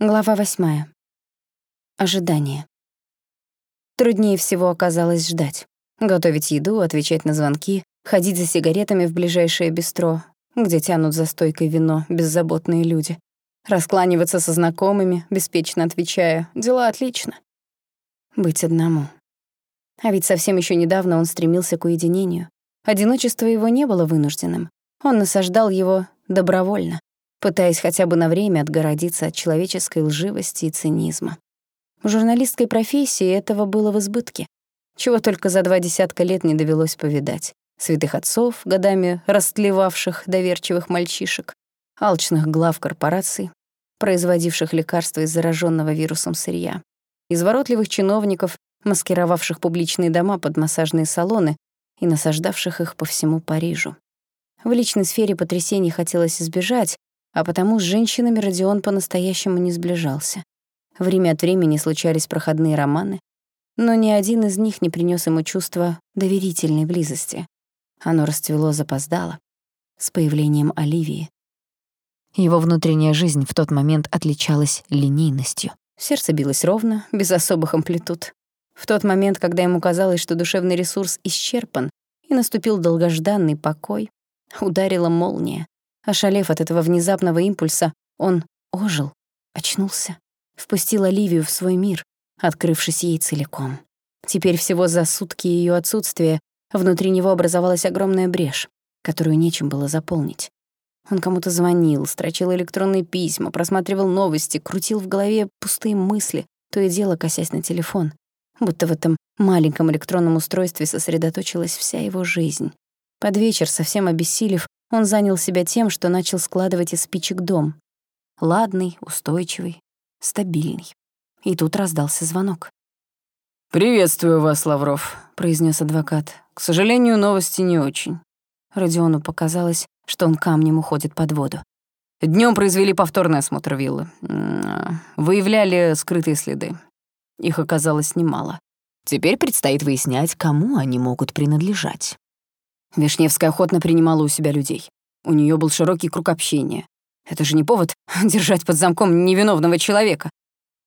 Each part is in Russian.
Глава восьмая. Ожидание. Труднее всего оказалось ждать. Готовить еду, отвечать на звонки, ходить за сигаретами в ближайшее бистро, где тянут за стойкой вино беззаботные люди. Раскланиваться со знакомыми, беспечно отвечая «дела отлично». Быть одному. А ведь совсем еще недавно он стремился к уединению. Одиночество его не было вынужденным. Он насаждал его добровольно пытаясь хотя бы на время отгородиться от человеческой лживости и цинизма. В журналистской профессии этого было в избытке, чего только за два десятка лет не довелось повидать. Святых отцов, годами растлевавших доверчивых мальчишек, алчных глав корпораций, производивших лекарства из зараженного вирусом сырья, изворотливых чиновников, маскировавших публичные дома под массажные салоны и насаждавших их по всему Парижу. В личной сфере потрясений хотелось избежать, а потому с женщинами Родион по-настоящему не сближался. Время от времени случались проходные романы, но ни один из них не принес ему чувства доверительной близости. Оно расцвело запоздало, с появлением Оливии. Его внутренняя жизнь в тот момент отличалась линейностью. Сердце билось ровно, без особых амплитуд. В тот момент, когда ему казалось, что душевный ресурс исчерпан, и наступил долгожданный покой, ударила молния, Ошалев от этого внезапного импульса, он ожил, очнулся, впустил Оливию в свой мир, открывшись ей целиком. Теперь всего за сутки ее отсутствия внутри него образовалась огромная брешь, которую нечем было заполнить. Он кому-то звонил, строчил электронные письма, просматривал новости, крутил в голове пустые мысли, то и дело косясь на телефон, будто в этом маленьком электронном устройстве сосредоточилась вся его жизнь. Под вечер, совсем обессилев, он занял себя тем, что начал складывать из спичек дом. Ладный, устойчивый, стабильный. И тут раздался звонок. «Приветствую вас, Лавров», — произнес адвокат. «К сожалению, новости не очень». Родиону показалось, что он камнем уходит под воду. Днем произвели повторный осмотр виллы. Выявляли скрытые следы. Их оказалось немало. Теперь предстоит выяснять, кому они могут принадлежать. Вишневская охотно принимала у себя людей. У нее был широкий круг общения. Это же не повод держать под замком невиновного человека.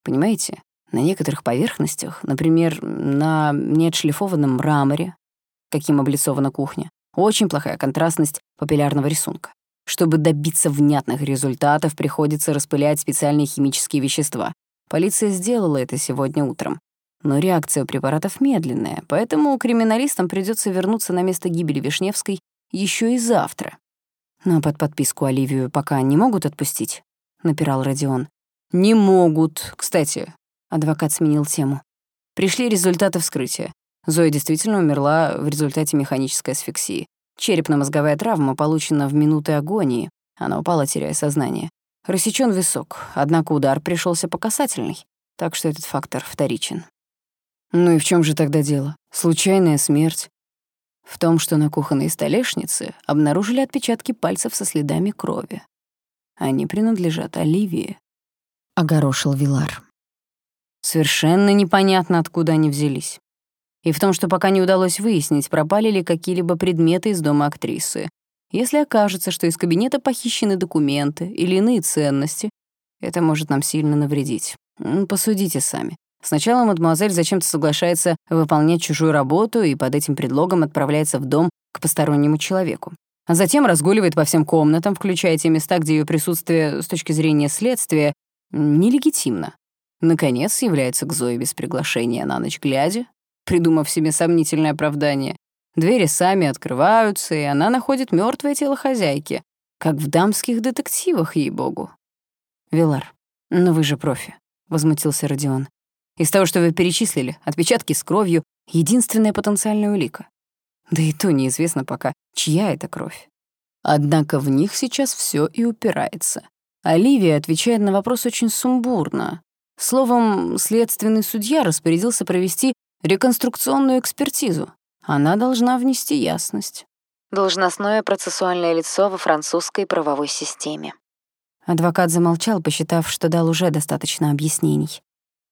Понимаете, на некоторых поверхностях, например, на неотшлифованном мраморе, каким облицована кухня, очень плохая контрастность папиллярного рисунка. Чтобы добиться внятных результатов, приходится распылять специальные химические вещества. Полиция сделала это сегодня утром. Но реакция у препаратов медленная, поэтому криминалистам придется вернуться на место гибели Вишневской еще и завтра. Но под подписку Оливию пока не могут отпустить, напирал Родион. Не могут. Кстати, адвокат сменил тему. Пришли результаты вскрытия. Зоя действительно умерла в результате механической асфиксии. Черепно-мозговая травма получена в минуты агонии. Она упала, теряя сознание. Рассечён висок, однако удар пришелся по касательной, так что этот фактор вторичен. Ну и в чем же тогда дело? Случайная смерть? В том, что на кухонной столешнице обнаружили отпечатки пальцев со следами крови. Они принадлежат Оливии. Огорошил Вилар. Совершенно непонятно, откуда они взялись. И в том, что пока не удалось выяснить, пропали ли какие-либо предметы из дома актрисы. Если окажется, что из кабинета похищены документы или иные ценности, это может нам сильно навредить. Посудите сами. Сначала мадемуазель зачем-то соглашается выполнять чужую работу и под этим предлогом отправляется в дом к постороннему человеку. А затем разгуливает по всем комнатам, включая те места, где ее присутствие с точки зрения следствия нелегитимно. Наконец является к Зое без приглашения на ночь глядя, придумав себе сомнительное оправдание. Двери сами открываются, и она находит мертвое тело хозяйки, как в дамских детективах, ей-богу. «Вилар, ну вы же профи», — возмутился Родион. Из того, что вы перечислили, отпечатки с кровью — единственная потенциальная улика. Да и то неизвестно пока, чья это кровь. Однако в них сейчас все и упирается. Оливия отвечает на вопрос очень сумбурно. Словом, следственный судья распорядился провести реконструкционную экспертизу. Она должна внести ясность. Должностное процессуальное лицо во французской правовой системе. Адвокат замолчал, посчитав, что дал уже достаточно объяснений.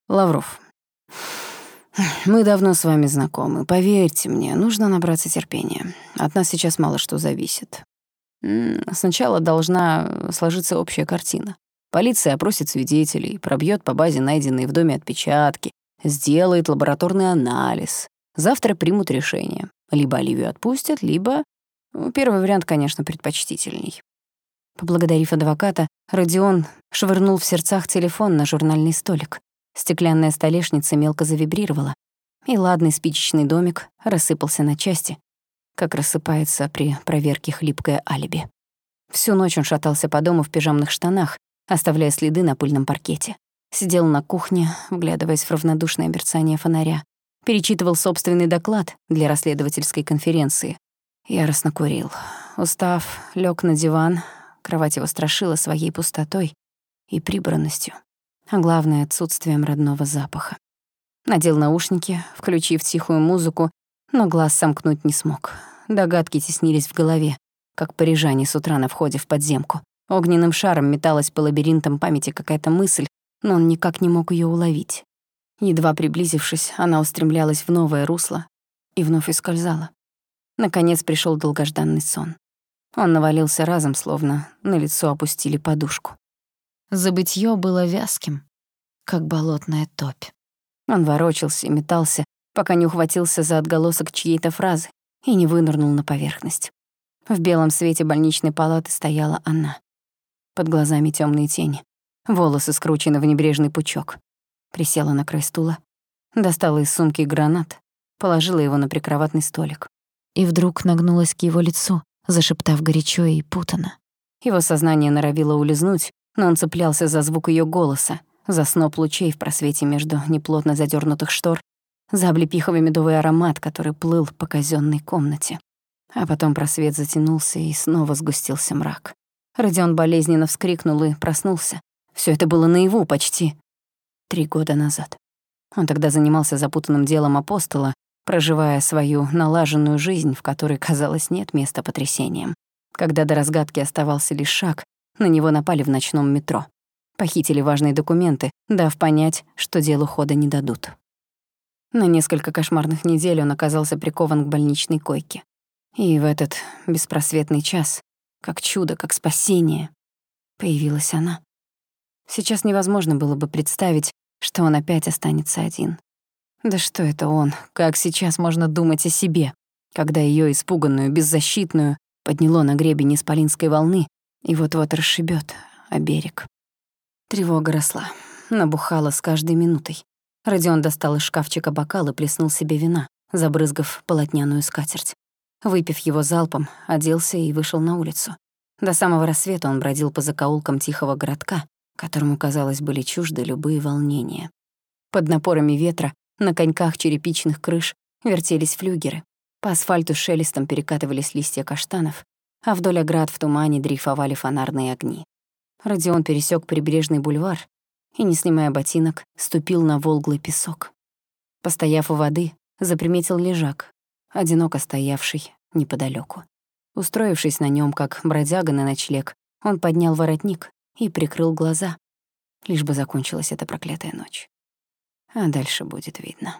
Лавров, мы давно с вами знакомы. Поверьте мне, нужно набраться терпения. От нас сейчас мало что зависит. Сначала должна сложиться общая картина. Полиция опросит свидетелей, пробьет по базе найденные в доме отпечатки, сделает лабораторный анализ. Завтра примут решение. Либо Оливию отпустят, либо... Ну, первый вариант, конечно, предпочтительней. Поблагодарив адвоката, Родион швырнул в сердцах телефон на журнальный столик. Стеклянная столешница мелко завибрировала, и ладный спичечный домик рассыпался на части, как рассыпается при проверке хлипкое алиби. Всю ночь он шатался по дому в пижамных штанах, оставляя следы на пыльном паркете. Сидел на кухне, вглядываясь в равнодушное мерцание фонаря. Перечитывал собственный доклад для расследовательской конференции. Яростно курил. Устав, лег на диван. Кровать его страшила своей пустотой и прибранностью, а главное — отсутствием родного запаха. Надел наушники, включив тихую музыку, но глаз сомкнуть не смог. Догадки теснились в голове, как парижане с утра на входе в подземку. Огненным шаром металась по лабиринтам памяти какая-то мысль, но он никак не мог ее уловить. Едва приблизившись, она устремлялась в новое русло и вновь ускользала. Наконец пришел долгожданный сон. Он навалился разом, словно на лицо опустили подушку. Забытье было вязким, как болотная топь. Он ворочался и метался, пока не ухватился за отголосок чьей-то фразы и не вынырнул на поверхность. В белом свете больничной палаты стояла она. Под глазами темные тени. Волосы скручены в небрежный пучок. Присела на край стула, достала из сумки гранат, положила его на прикроватный столик. И вдруг нагнулась к его лицу, зашептав горячо и путано. Его сознание норовило улизнуть, но он цеплялся за звук ее голоса, за сноп лучей в просвете между неплотно задернутых штор, за облепиховый медовый аромат, который плыл по казенной комнате. А потом просвет затянулся, и снова сгустился мрак. Родион болезненно вскрикнул и проснулся. Все это было наяву почти три года назад. Он тогда занимался запутанным делом апостола, проживая свою налаженную жизнь, в которой, казалось, нет места потрясениям. Когда до разгадки оставался лишь шаг, на него напали в ночном метро. Похитили важные документы, дав понять, что делу хода не дадут. На несколько кошмарных недель он оказался прикован к больничной койке. И в этот беспросветный час как чудо, как спасение. Появилась она. Сейчас невозможно было бы представить, что он опять останется один. Да что это он? Как сейчас можно думать о себе, когда ее испуганную, беззащитную, подняло на гребень исполинской волны и вот-вот расшибет о берег. Тревога росла, набухала с каждой минутой. Родион достал из шкафчика бокал и плеснул себе вина, забрызгав полотняную скатерть. Выпив его залпом, оделся и вышел на улицу. До самого рассвета он бродил по закоулкам тихого городка, которому, казалось, были чужды любые волнения. Под напорами ветра на коньках черепичных крыш вертелись флюгеры. По асфальту шелестом перекатывались листья каштанов, а вдоль оград в тумане дрейфовали фонарные огни. Родион пересек прибрежный бульвар и, не снимая ботинок, ступил на волглый песок. Постояв у воды, заприметил лежак, одиноко стоявший неподалеку. Устроившись на нем, как бродяга на ночлег, он поднял воротник и прикрыл глаза, лишь бы закончилась эта проклятая ночь. А дальше будет видно.